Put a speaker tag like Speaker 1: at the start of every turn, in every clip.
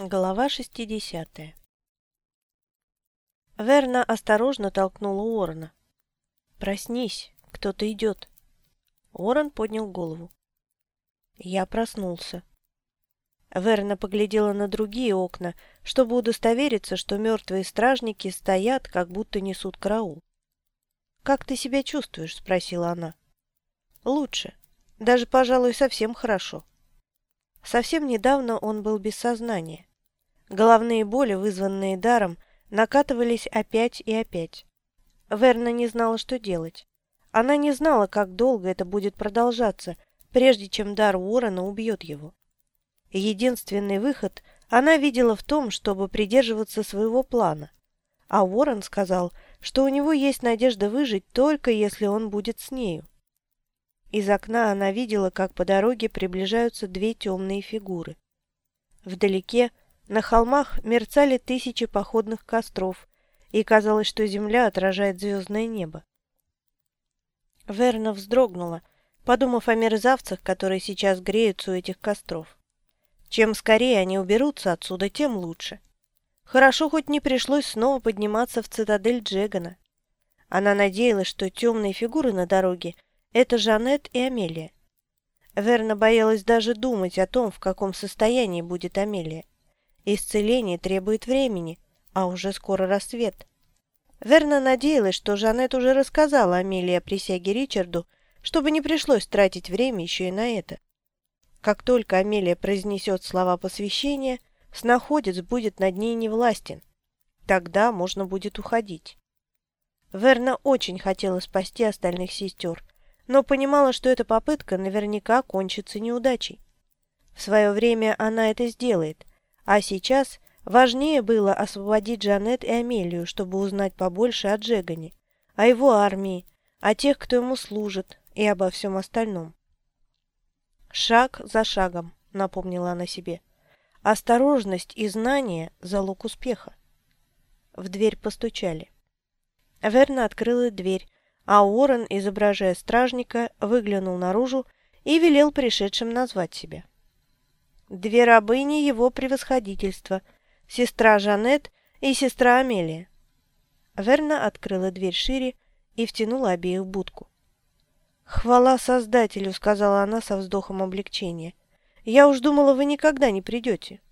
Speaker 1: Глава 60 Верна осторожно толкнула Уоррена. «Проснись, кто-то идет». Уоррен поднял голову. Я проснулся. Верна поглядела на другие окна, чтобы удостовериться, что мертвые стражники стоят, как будто несут караул. «Как ты себя чувствуешь?» – спросила она. «Лучше. Даже, пожалуй, совсем хорошо». Совсем недавно он был без сознания. Головные боли, вызванные даром, накатывались опять и опять. Верна не знала, что делать. Она не знала, как долго это будет продолжаться, прежде чем дар Уоррена убьет его. Единственный выход она видела в том, чтобы придерживаться своего плана. А Уоррен сказал, что у него есть надежда выжить только если он будет с нею. Из окна она видела, как по дороге приближаются две темные фигуры. Вдалеке на холмах мерцали тысячи походных костров, и казалось, что земля отражает звездное небо. Верна вздрогнула, подумав о мерзавцах, которые сейчас греются у этих костров. Чем скорее они уберутся отсюда, тем лучше. Хорошо, хоть не пришлось снова подниматься в цитадель Джегана. Она надеялась, что темные фигуры на дороге – это Жанет и Амелия. Верна боялась даже думать о том, в каком состоянии будет Амелия. Исцеление требует времени, а уже скоро рассвет. Верна надеялась, что Жанет уже рассказала Амелии о присяге Ричарду, чтобы не пришлось тратить время еще и на это. Как только Амелия произнесет слова посвящения, снаходец будет над ней невластен. Тогда можно будет уходить. Верна очень хотела спасти остальных сестер, но понимала, что эта попытка наверняка кончится неудачей. В свое время она это сделает, а сейчас важнее было освободить Джанет и Амелию, чтобы узнать побольше о Джегане, о его армии, о тех, кто ему служит, и обо всем остальном. «Шаг за шагом», — напомнила она себе. «Осторожность и знание — залог успеха». В дверь постучали. Верна открыла дверь, а Уоррен, изображая стражника, выглянул наружу и велел пришедшим назвать себя. Две рабыни его превосходительства, сестра Жанет и сестра Амелия. Верна открыла дверь шире и втянула обеих в будку. «Хвала Создателю!» — сказала она со вздохом облегчения. «Я уж думала, вы никогда не придете».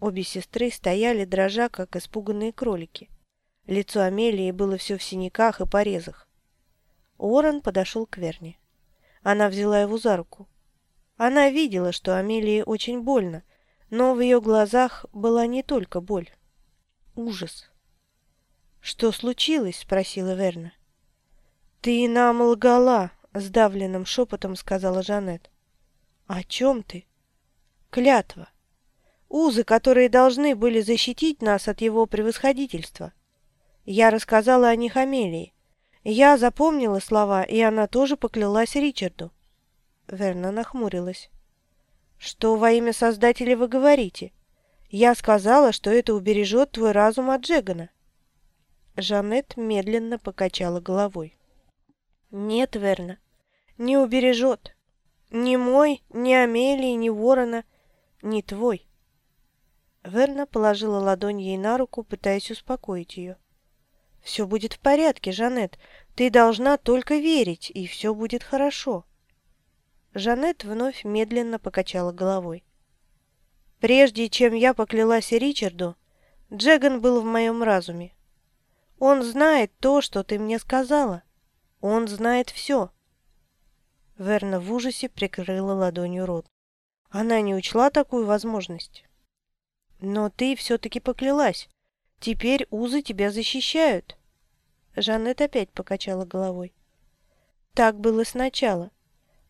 Speaker 1: Обе сестры стояли, дрожа, как испуганные кролики. Лицо Амелии было все в синяках и порезах. Уоррен подошел к Верне. Она взяла его за руку. Она видела, что Амелии очень больно, но в ее глазах была не только боль. Ужас. «Что случилось?» — спросила Верна. «Ты нам лгала!» — сдавленным шепотом сказала Жанет. «О чем ты?» «Клятва. Узы, которые должны были защитить нас от его превосходительства. Я рассказала о них Амелии. Я запомнила слова, и она тоже поклялась Ричарду. Верна нахмурилась. «Что во имя Создателя вы говорите? Я сказала, что это убережет твой разум от Джегана». Жанет медленно покачала головой. «Нет, Верна, не убережет. Ни мой, ни Амелии, ни Ворона, ни твой». Верна положила ладонь ей на руку, пытаясь успокоить ее. «Все будет в порядке, Жанет. Ты должна только верить, и все будет хорошо». Жанет вновь медленно покачала головой. «Прежде чем я поклялась Ричарду, Джеган был в моем разуме. Он знает то, что ты мне сказала. Он знает все». Верна в ужасе прикрыла ладонью рот. Она не учла такую возможность. «Но ты все-таки поклялась. Теперь узы тебя защищают». Жанет опять покачала головой. «Так было сначала.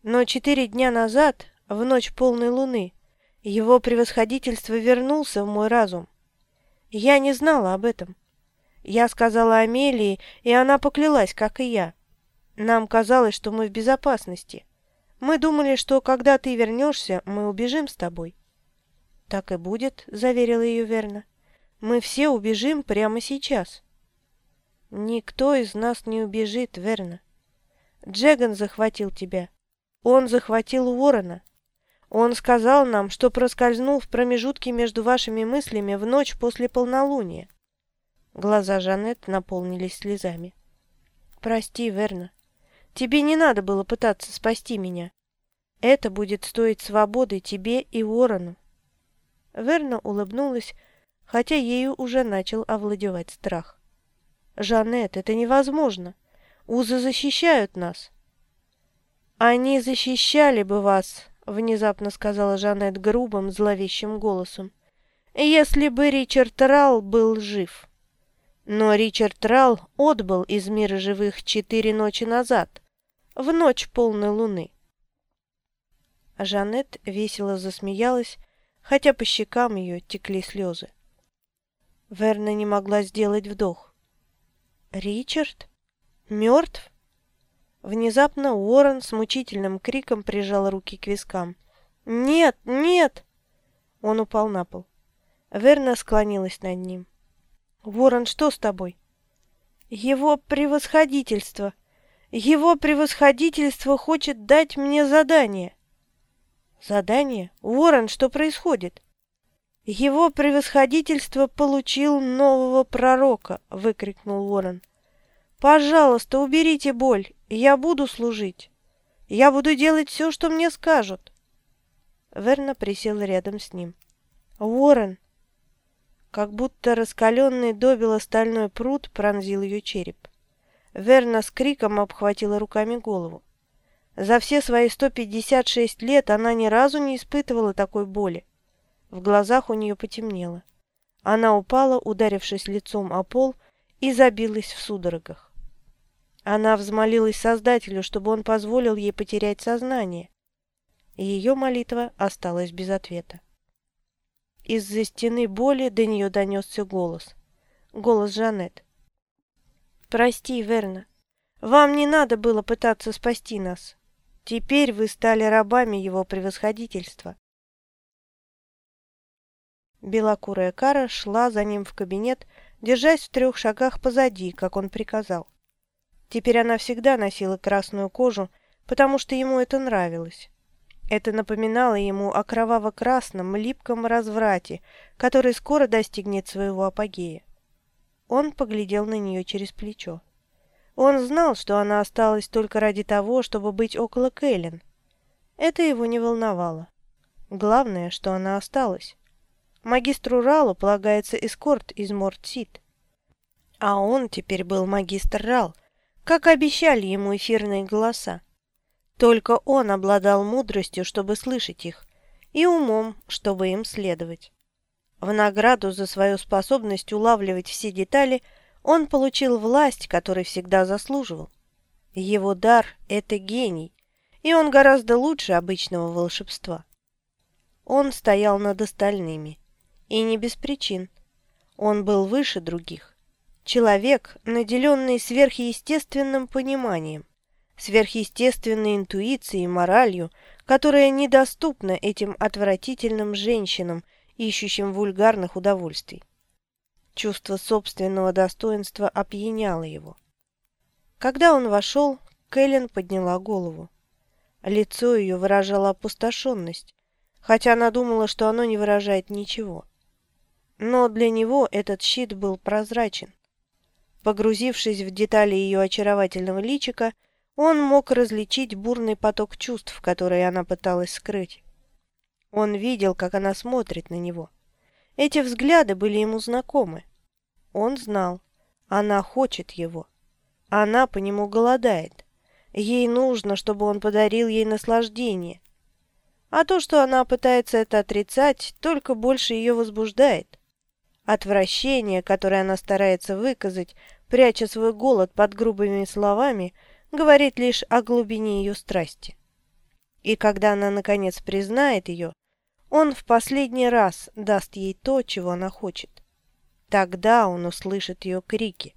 Speaker 1: Но четыре дня назад, в ночь полной луны, его превосходительство вернулся в мой разум. Я не знала об этом. Я сказала Амелии, и она поклялась, как и я. Нам казалось, что мы в безопасности. Мы думали, что когда ты вернешься, мы убежим с тобой. Так и будет, заверила ее верно. Мы все убежим прямо сейчас. Никто из нас не убежит, верно. Джеган захватил тебя. Он захватил Уоррена. Он сказал нам, что проскользнул в промежутке между вашими мыслями в ночь после полнолуния. Глаза Жанет наполнились слезами. «Прости, Верна. Тебе не надо было пытаться спасти меня. Это будет стоить свободы тебе и Ворону». Верна улыбнулась, хотя ею уже начал овладевать страх. «Жанет, это невозможно. Узы защищают нас». «Они защищали бы вас», — внезапно сказала Жанет грубым, зловещим голосом, «если бы Ричард Ралл был жив». Но Ричард Ралл отбыл из мира живых четыре ночи назад, в ночь полной луны. Жанет весело засмеялась, хотя по щекам ее текли слезы. Верна не могла сделать вдох. «Ричард? Мертв?» Внезапно Уоррен с мучительным криком прижал руки к вискам. «Нет! Нет!» Он упал на пол. Верна склонилась над ним. «Ворон, что с тобой?» «Его превосходительство! Его превосходительство хочет дать мне задание!» «Задание? Ворон, что происходит?» «Его превосходительство получил нового пророка!» — выкрикнул Ворон. «Пожалуйста, уберите боль, я буду служить. Я буду делать все, что мне скажут». Верна присел рядом с ним. «Ворон!» Как будто раскаленный добело стальной пруд пронзил ее череп. Верна с криком обхватила руками голову. За все свои 156 лет она ни разу не испытывала такой боли. В глазах у нее потемнело. Она упала, ударившись лицом о пол, и забилась в судорогах. Она взмолилась Создателю, чтобы он позволил ей потерять сознание. Ее молитва осталась без ответа. Из-за стены боли до нее донесся голос. Голос Жанет. «Прости, Верна. Вам не надо было пытаться спасти нас. Теперь вы стали рабами его превосходительства». Белокурая кара шла за ним в кабинет, держась в трех шагах позади, как он приказал. Теперь она всегда носила красную кожу, потому что ему это нравилось. Это напоминало ему о кроваво-красном, липком разврате, который скоро достигнет своего апогея. Он поглядел на нее через плечо. Он знал, что она осталась только ради того, чтобы быть около Кэлен. Это его не волновало. Главное, что она осталась. Магистру Ралу полагается эскорт из Мортсит. А он теперь был магистр Рал, как обещали ему эфирные голоса. Только он обладал мудростью, чтобы слышать их, и умом, чтобы им следовать. В награду за свою способность улавливать все детали он получил власть, которой всегда заслуживал. Его дар – это гений, и он гораздо лучше обычного волшебства. Он стоял над остальными, и не без причин. Он был выше других. Человек, наделенный сверхъестественным пониманием сверхъестественной интуицией и моралью, которая недоступна этим отвратительным женщинам, ищущим вульгарных удовольствий. Чувство собственного достоинства опьяняло его. Когда он вошел, Кэлен подняла голову. Лицо ее выражало опустошенность, хотя она думала, что оно не выражает ничего. Но для него этот щит был прозрачен. Погрузившись в детали ее очаровательного личика, он мог различить бурный поток чувств, которые она пыталась скрыть. Он видел, как она смотрит на него. Эти взгляды были ему знакомы. Он знал, она хочет его. Она по нему голодает. Ей нужно, чтобы он подарил ей наслаждение. А то, что она пытается это отрицать, только больше ее возбуждает. Отвращение, которое она старается выказать, пряча свой голод под грубыми словами – говорит лишь о глубине ее страсти. И когда она, наконец, признает ее, он в последний раз даст ей то, чего она хочет. Тогда он услышит ее крики.